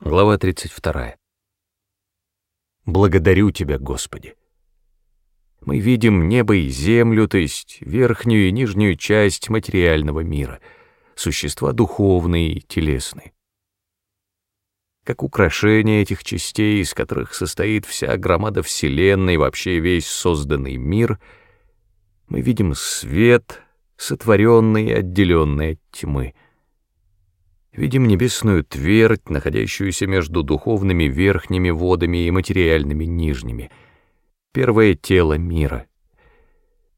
Глава 32. Благодарю Тебя, Господи. Мы видим небо и землю, то есть верхнюю и нижнюю часть материального мира, существа духовные и телесные. Как украшение этих частей, из которых состоит вся громада Вселенной, вообще весь созданный мир, мы видим свет, сотворенный и отделенный от тьмы — Видим небесную твердь, находящуюся между духовными верхними водами и материальными нижними. Первое тело мира.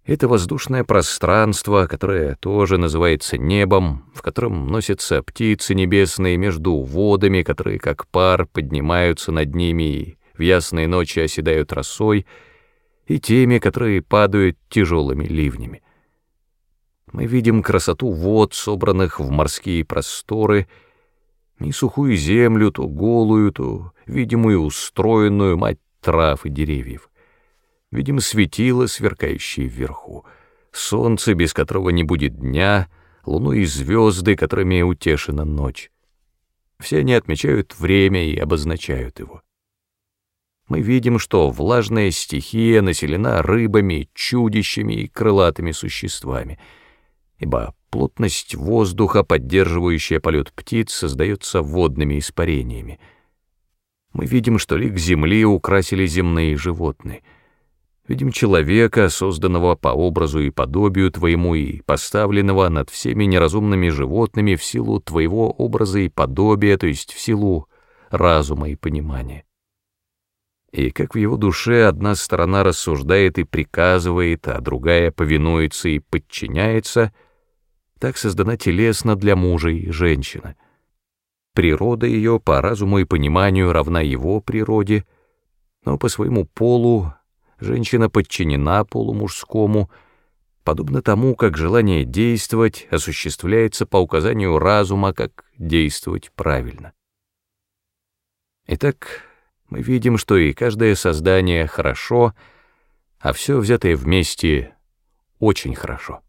Это воздушное пространство, которое тоже называется небом, в котором носятся птицы небесные между водами, которые как пар поднимаются над ними и в ясные ночи оседают росой, и теми, которые падают тяжелыми ливнями мы видим красоту вод, собранных в морские просторы, и сухую землю, то голую, то видимую устроенную мать трав и деревьев. Видим светило, сверкающее вверху, солнце, без которого не будет дня, луну и звезды, которыми утешена ночь. Все они отмечают время и обозначают его. Мы видим, что влажная стихия населена рыбами, чудищами и крылатыми существами — ибо плотность воздуха, поддерживающая полет птиц, создается водными испарениями. Мы видим, что лик земли украсили земные животные. Видим человека, созданного по образу и подобию твоему и поставленного над всеми неразумными животными в силу твоего образа и подобия, то есть в силу разума и понимания. И как в его душе одна сторона рассуждает и приказывает, а другая повинуется и подчиняется — так создана телесно для мужа и женщины. Природа ее по разуму и пониманию равна его природе, но по своему полу женщина подчинена полу мужскому, подобно тому, как желание действовать осуществляется по указанию разума, как действовать правильно. Итак, мы видим, что и каждое создание хорошо, а все взятое вместе очень хорошо.